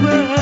river